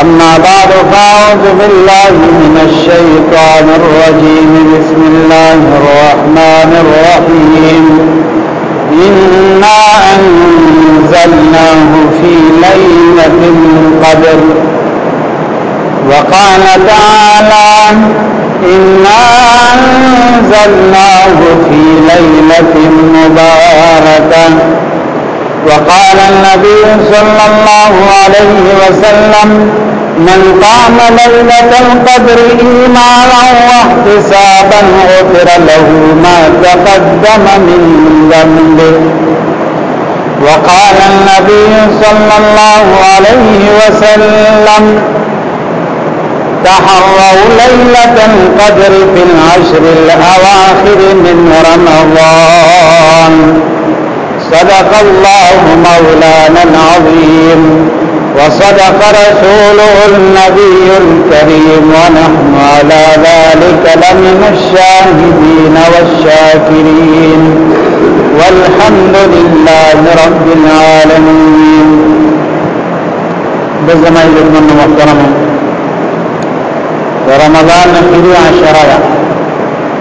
اما بعد فاعوذ بالله من الشيطان الرجيم بسم الله الرحمن الرحيم إنا أنزلناه في ليلة القدر وقال تعالى إنا أنزلناه في ليلة مباركة وقال النبي صلى الله عليه وسلم من قام ليلة القدر إيمانا واحتسابا غفر له ما تقدم من ذنبه وقال النبي صلى الله عليه وسلم تحروا ليلة القدر في العشر الأواخر من رمضان صدق الله مولانا العظيم وصدق رسوله النبي الكريم ونحن على ذلك لمن الشاهدين والشاكرين والحمد لله رب العالمين بزمائل ابن محترم رمضان نقلی عشرہ دا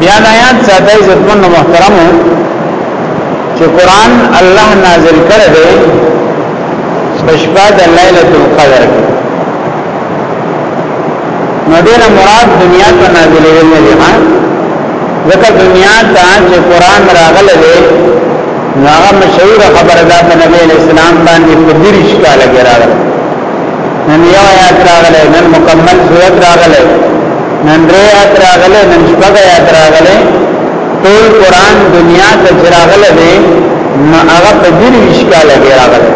بیا دا یاد ساتي عزتمن محترم چې قران الله نازل کړی دی بشپا د ليله القدر نو دې مراد دنیا ته نازل ویل دی ها ځکه دنیا ته چې قران راغلی دی هغه مشهور خبره ده په نبی اسلام باندې په دریش کال کې راغله نن یو آیات راغله نن مکمل صورت راغله نن درې آیات راغله نن شپږ آیات راغله ټول قران دنیا ته چراغله دی نو هغه په دې اشکال دی راغله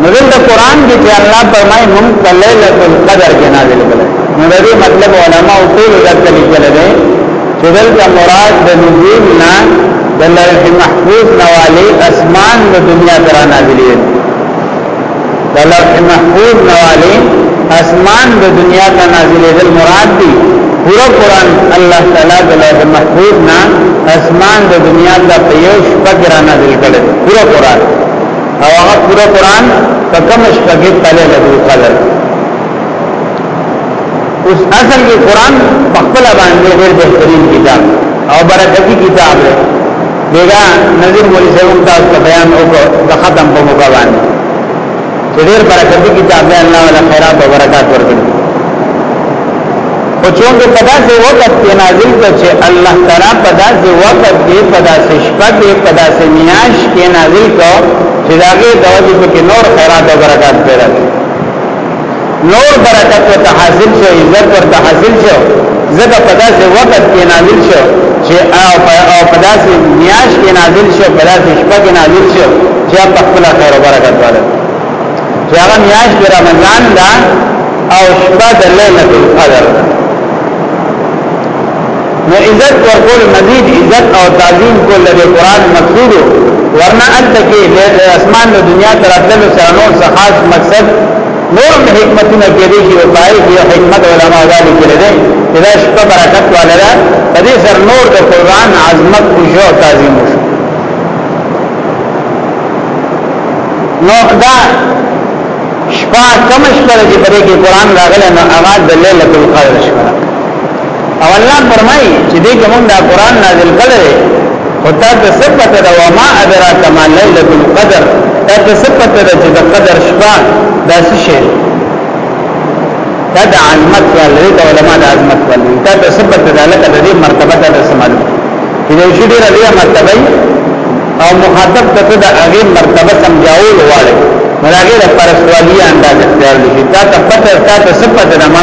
نو دلته قران کې چې الله فرمایي موږ په ليله القدر کې نازل کړل نو دا دې مطلب علما او ټول ذکر لیکل دي چې دلته مراد د نزول نه د لوح محفوظ نواله اسمان د دنیا تر نازلې د لوح محفوظ نواله اسمان د دنیا ته نازلې دل مراد دی پورا قران الله تعالی د لوح محفوظ نه اسمان د دنیا ته په یو شپه کې را نازل کړي پورا قران او هغه پورا قران په کوم شپه کې تله لګو قدر اوس اصل کې قران په خپل باندې ډېر بهترین کتاب او برکتی کتاب دی بیګا نظیر مولی صاحب هم تاسو ته بیان وکړ د ختم په موقع باندې چې ډېر برکتي کتاب دی الله ولا خیرات او برکات ورکړي او چونګه په داسې وخت کې نازل کړ چې الله تعالی په داسې وخت کې په داسې شپه کې په داسې میاش کې نازل کړ چې داګه دوی په نور خیرات او برکات پیدا کړي نور برکت ورته حاصل شو عزت ورته حاصل شو زکه په داسې وخت کې نازل شو چې او په داسې میاش کې نازل شو په داسې شپه کې نازل شو چې په خپل خیر او برکت والے چې هغه میاش کې رمضان دا او شپه د ليله القدر نو عزت ورکول مزید عزت او تعظیم کول د قران مقصود ورنه الته کې د اسمان د دنیا تر اتلو سره نور څه خاص مقصد نور حکمتونه کې دي چې پای کې حکمت علما غالي کړي دي دا شپه برکت والا ده په دې سر نور د قران عظمت او جو تعظیم وشو نو دا شپه کم شپه چې پرې کې قران راغلی نو هغه د ليله القدر شپه او الله فرمایي چې دې کې موږ دا قران نازل کړی او تا ته صفت دا و ما ادراک ما ليله القدر تا ته صفت دا چې د قدر شپه دا څه شي دا د عظمت ولري د علما د عظمت ولري دا ته صفت دا لکه د دې مرتبه ته سمال چې د شي ډیره لویه مرتبه او مخاطب ته د هغه مرتبه سمجاول واړي مراګه د پرسوالي انداز اختیار دي دا ته پته تا ته صفت دا ما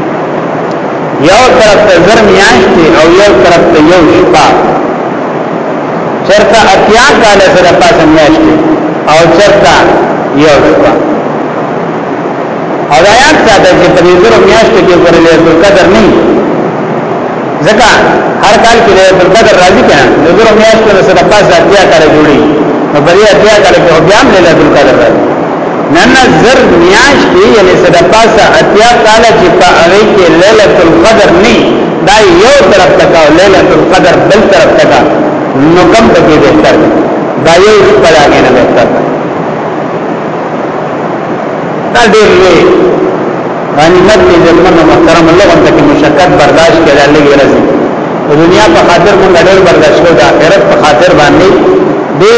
یو طرف ته زر میاشتې او یو طرف ته یو شپه چرته اتیا کال سره پاسه میاشتې او چرته یو شپه او دا یاد ساته چې په دې زر میاشتې کې ورلې ليله قدر نه ځکه هر کال کې ليله قدر راځي کنه د زر میاشتې سره پاسه اتیا کال جوړي نو بری اتیا کال کې بیا ليله قدر راځي نن زر میاشتې یعنی څه د پاسه اتیا کاله چې په هغه کې ليله القدر نه دا یو طرف ته کا ليله القدر بل طرف ته کا نو کم پکې بهتر دا یو خپل هغه نه بهتر دا ډېر لوی غنیمت دې زمونږ محترم الله باندې کې مشقت برداشت کړه لګي راځي دنیا په خاطر موږ ډېر برداشت کړو د آخرت په خاطر باندې دې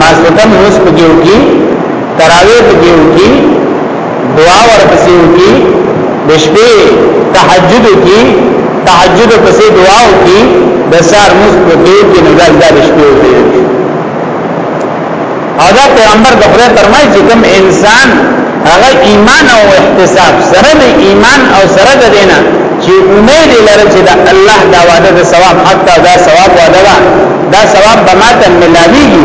ماسوتن اوس په کېو کې تراوی په کېو کې دعا ورپسې وکي د شپې تهجد وکي تهجد پسې دعا وکي د سار مز په کېو کې نه ځل د شپې وکي او دا پیغمبر د خدای فرمایي چې کوم انسان هغه ایمان او احتساب سره د ایمان او سره د دینه چې امید لري چې د الله دا وعده د ثواب حتی دا ثواب وعده ده دا ثواب به ماته ملاويږي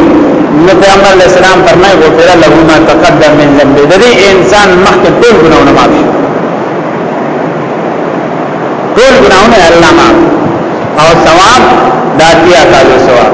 نو پیغمبر علیہ السلام فرمایي غفر له ما تقدم من ذنبه د دې انسان مخکې ټول ګناونه معاف شي ټول ګناونه الله معاف او ثواب داتیا کالو ثواب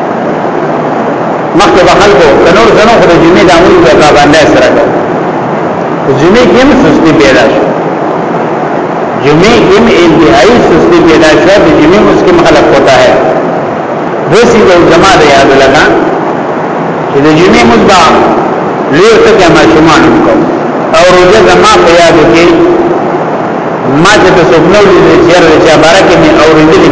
مخکې به خلکو د نور زنو خو د جمعې د عمل په پابندۍ سره کو جمعې کې هم سستی پیدا شو جمعې کې هم انتهایی سستی پیدا شو د جمعې مسکم خلک کوتا ہے دوسی د جماع د یاد لگا چې د جمعې مصبا لور ته کې ما شومان کو او روزه زما په یاد کې ما چې تاسو نو لیدل چې راځي بارکه مې اورېدلې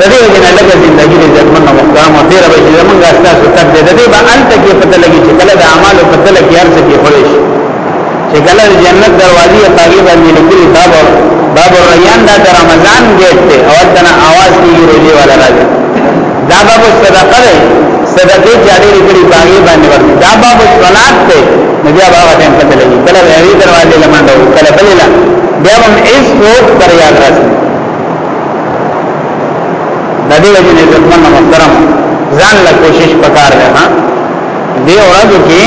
د دې وجه نه لکه زندگی دې زمونږ مقام او تیر به چې زمونږ استاسو تک دې د دې به انت کې پته لګي چې کله د اعمالو پته لګي هر څه کې خوري شي چې کله د جنت دروازې پاګې باندې لیکلي باب باب الریان دا د رمضان ګیټ ته او دنا आवाज کیږي روزي والا راځي دا باب صدقه ده صدقه جاری لیکلي پاګې باندې ورته دا باب صلات ته بیا به هغه ټیم پته لګي کله د دروازې لمانډو کله بللا بیا هم ایس کو پر یاد راځي د دې وجه نه عزتمن محترم ځان له کوشش پکار ده ها دې ورځو کې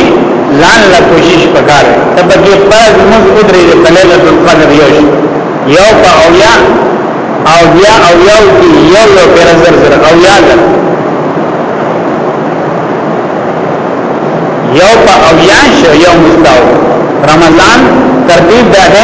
ځان له کوشش پکار ده ته پکې فرض موږ ودرې د پليله د قدر یو شي یو په او یا او بیا او یو کې یو یو پر زر زر او یا زر یو په او یا شو یو مستاو رمضان ترتیب ده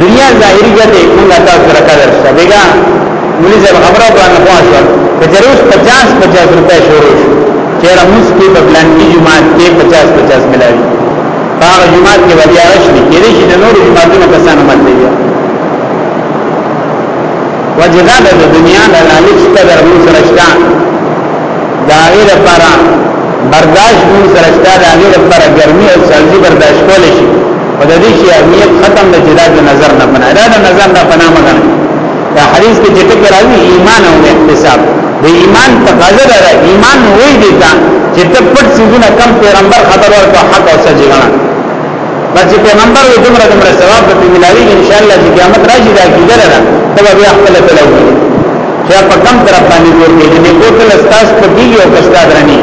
دنیا ظاهری ګټه موږ تاسو سره کار شته بیګا مولوی صاحب خبره باندې خواشه کچره اوس 50 50 روپے شروع شو چیرې موږ کې په بلانکی جماعت کې 50 50 ملایي هغه جماعت کې ودیا راشي کې دې چې نور جماعتونو کسانو ملایي وجداد د دنیا د لالچ قدر موږ سره شته دا غیر لپاره برداشت مون سره شته دا غیر لپاره ګرمي او سړځي برداشت کول شي او د دې شي اهمیت ختم نه جدا د نظر نه بنا دا د نظر نه بنا مګر دا حدیث کې چې ټکر راځي ایمان او احتساب د ایمان تقاضا ده ایمان وې دي چې ته پټ سيزونه کم پیغمبر خبر ورکړه حق او سچ غواړي بس پیغمبر وي دومره دومره ثواب به ملاوي ان شاء الله چې قیامت راشي دا کیده لره ته به خپل کړو چې په کم طرف باندې جوړ دي نه کوتل استاس په دی او کستا درني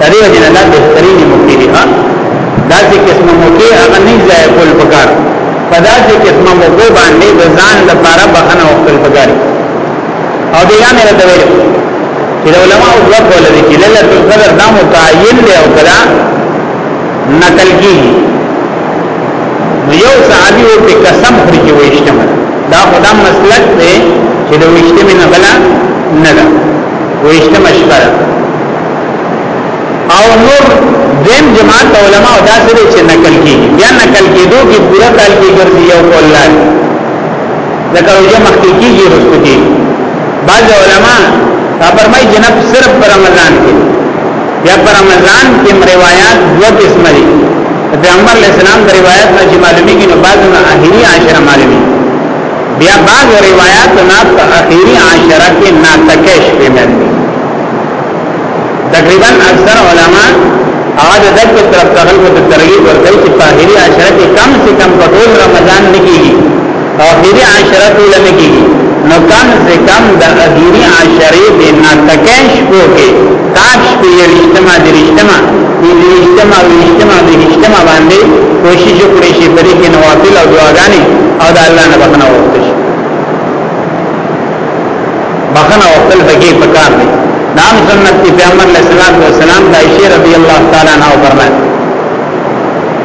ترې وجه نه بهتري نه مکي دي ها دا چې قسمه مکي هغه نه ځای کول پکار په دا چې قسمه مکو باندې ځان لپاره بخنه وکړ پکاري او دی یا مې راته ویل چې د علماو دوه قوله دي چې لیلت القدر دا متعین دی او کدا نقل کیږي نو یو صحابي و په قسم خوري چې وښتمه دا خدا مسلک دی چې د وښتمه نه بلا نه ده وښتمه شپه او نور دیم جماعت علماء دا سره چې نقل کیږي بیا نقل کېدو کې پورا کال کې ګرځي یو قول لري ذکر یې مخکې کیږي رسو کیږي بعض علما دا فرمای جنب صرف پر رمضان کې یا پر رمضان کې روایت دوه قسم دي پیغمبر علیہ السلام د روایت نه چې معلومی کې نو بعض نه اخیری عشره معلومی بیا بعض روایت نه په اخیری عشره کې ناتکش په مل دي تقریبا اکثر علما هغه د دک په طرف تغل کو ترغیب ورکړي چې په اخیری عشره کې کم سے کم په ټول رمضان نه کیږي او اخیری عشره ټوله نه کیږي نو کم سے کم د اخیری عشره د ناتکای شپو کې تاک شپې یوشتما درشتما پنځوشتما ویشتما بهشتما باندې کوشش وکړي چې په دې کې نوافل او دعاګانې او د الله نه بخنه وغوښتل شي بخنه وغوښتل پکې پکار دي نام سنت پیغمبر علیہ الصلوۃ والسلام د عائشہ رضی الله تعالی عنها فرمایي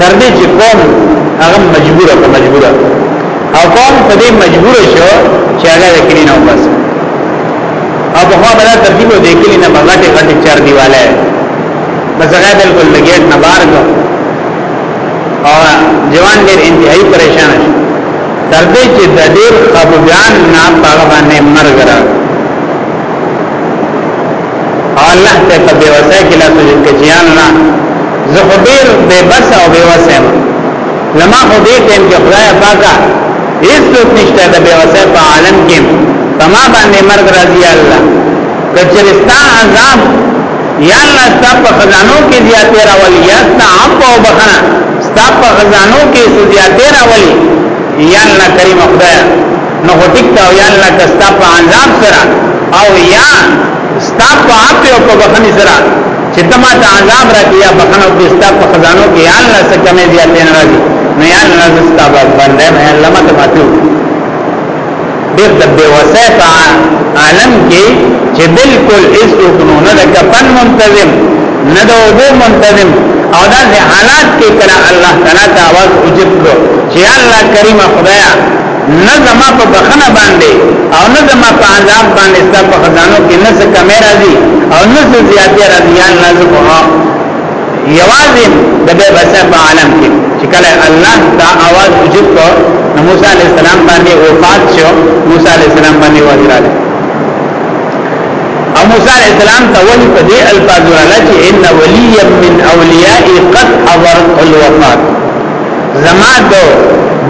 تر دې چې قوم هغه مجبور او مجبور او قوم په دې مجبور شو چې هغه د کلی نه وبس او په خوا بلا ترتیب د کلی نه بغټه غټه چار دیواله بس هغه بالکل لګیټ نه بار کو او جوان ډېر انتهایی پریشان شو تر دې چې د ډېر خپګان نه پاغه باندې مرګ راغی الله ته په بیوسه کې لا سجد کې چې الله زه خو ډیر بے بس او بے وسه ما لما خو دې ټیم کې خدای پاکا هیڅ څوک نشته د بے وسه په عالم کې تما باندې مرګ راځي الله کچرستا عذاب یا الله ستا په خزانو کې زیاتې راولي یا ستا عام په بخنه ستا په خزانو کې زیاتې راولي یا الله کریم خدای نو هټیک دا یا الله کستا په عذاب سره او یا ستا په اپ او په بخنی سره چې تما ته عذاب راکې یا بخنو کې ستا په خزانو کې یا الله څخه مې بیا تین راځي نو یا الله زستا په باندې مې الله ماته ماتو ډېر د بے وسعه عالم کې چې بالکل اس حکمو نه د کفن منتظم نه د وګو منتظم او دا حالات کې کله الله تعالی ته आवाज وجب کړو چې الله کریم خدایا نه زما په بخنه باندې او نه زما په عذاب باندې ستا په خزانو کې نه څه کمی راځي او نه څه زیاتې راځي یا الله زه په یوازې د بے بسه په عالم کې چې کله الله دا आवाज وجود کو نو موسی علی السلام باندې وفات شو موسی علی السلام باندې وحی راغله او موسی علی السلام ته وحی په دې الفاظ راغله چې ان ولی من اولیاء قد ابر الوفات زما د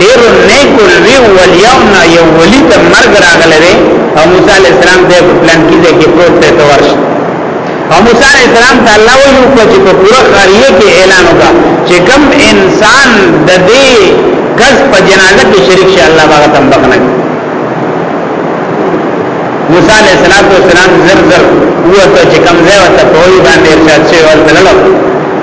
ډیرو نیکو لوی ولیاو نه یو ولی ته مرګ راغلی دی او موسی علی السلام ته په پلان کې ځای کې پروت دی ته ورشه او موسی علی السلام ته الله ویلو کو چې په پوره قریه کې اعلان وکړه چې کم انسان د دې کس په جنازه کې شریک شي الله باغ تم بخنه موسی علی السلام زر زر وته چې کم ځای وته په وی باندې ارشاد شوی ورته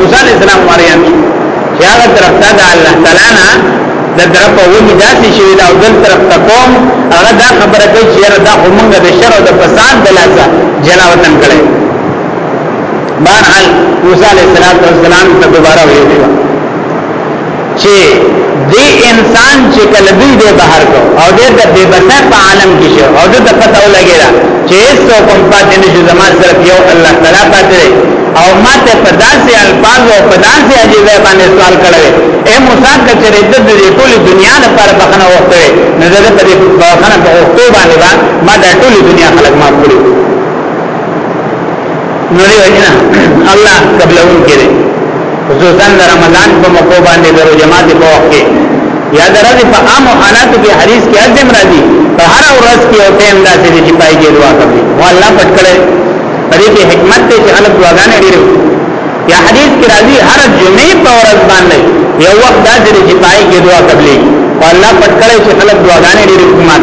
موسی علیہ السلام مریم چې هغه طرف ته د الله تعالی نه د طرف ونی داسې شي دا او بل طرف ته کوم هغه دا خبره کوي چې یاره دا همغه د شر او د فساد د لاسه جلا وطن کړي بهرحال موسی علیہ السلام ته دوباره ویل چې دې انسان چې کله دوی دې بهر کو او دې د بے بسه په عالم کې شو او دې پته ولګی دا چې څو کوم پاتې نشو زما صرف یو الله تعالی پاتې او ماته په داسې الفاظ او په داسې عجیبه باندې سوال کړی اے موسی ته چې د دې ټولې دنیا لپاره بخنه وکړي نو زه په دې بخنه په وکړو باندې ما د ټولې دنیا خلک معاف کړو نو دی وجنا الله قبلون کړي خصوصا د رمضان په موقع باندې د جماعت په وخت کې یا د ورځې په عام حالات کې حدیث کې اځم راځي په هر ورځ کې او ټیم داسې چې پای کې دعا کوي او الله پټ کړي پرې کې حکمت ته چې خلک دعاګانې ډېرې یا حدیث کې راځي هر جمعې په ورځ باندې یو وخت داسې چې پای کې دعا کوي او الله پټ کړي چې خلک دعاګانې ډېرې کوي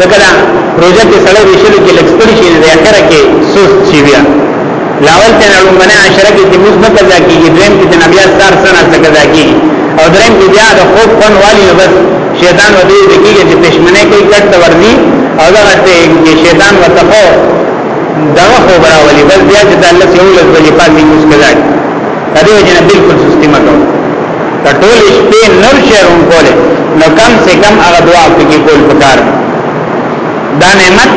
ځکه دا پروژه کې سړی ویشلو کې لکستر شي د اخره کې سست شي بیا لاول ته نړو منه عشره کې موږ نه قضا کیږي دریم کې نبی ستار سره څه قضا کیږي او دریم کې بیا د خوب فن والی نو بس شیطان ودی دکیږي چې پښمنه کوي کټ ورني او دا ته چې شیطان وتخو دا خو براولي بس بیا چې الله سیول ځلې پاتې موږ قضا کیږي دا دې جن بالکل سستي مکو کټول شپې نور شعرون کوله نو کم سے کم هغه دعا پکې کول پکار دا نعمت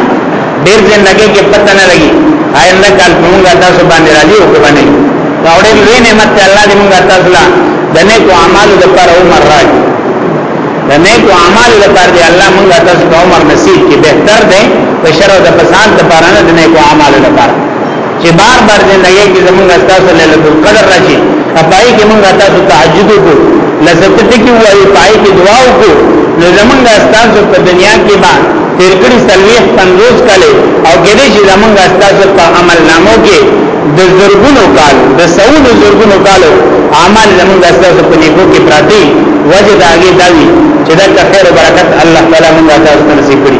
ډېر ژوندګي کې پته نه لګي آینده کال موږ تاسو باندې راځي او باندې دا ډېر لوی نعمت دی الله دې موږ تاسو لا د نیکو اعمالو لپاره عمر راکړي د نیکو اعمالو لپاره دې الله موږ تاسو عمر نصیب کړي بهتر دی بشرو د فساد لپاره نه د نیکو اعمالو لپاره چې بار بار زندګۍ کې زمونږ تاسو ليله القدر راشي پای کې مونږ تاسو تهجد وکړو لسه ټکی وایو پای کې دعا وکړو نو زمونږ تاسو په دنیا کې با تیر کړي سلويخ 50 کله او ګرې چې زمونږ تاسو په عمل نامو کې د زرګونو کال د سونو زرګونو کال اعمال زمونږ تاسو په نیکو کې پراتی وجه داګه داوی چې دا خیر او برکت الله تعالی مونږ تاسو ته نصیب کړي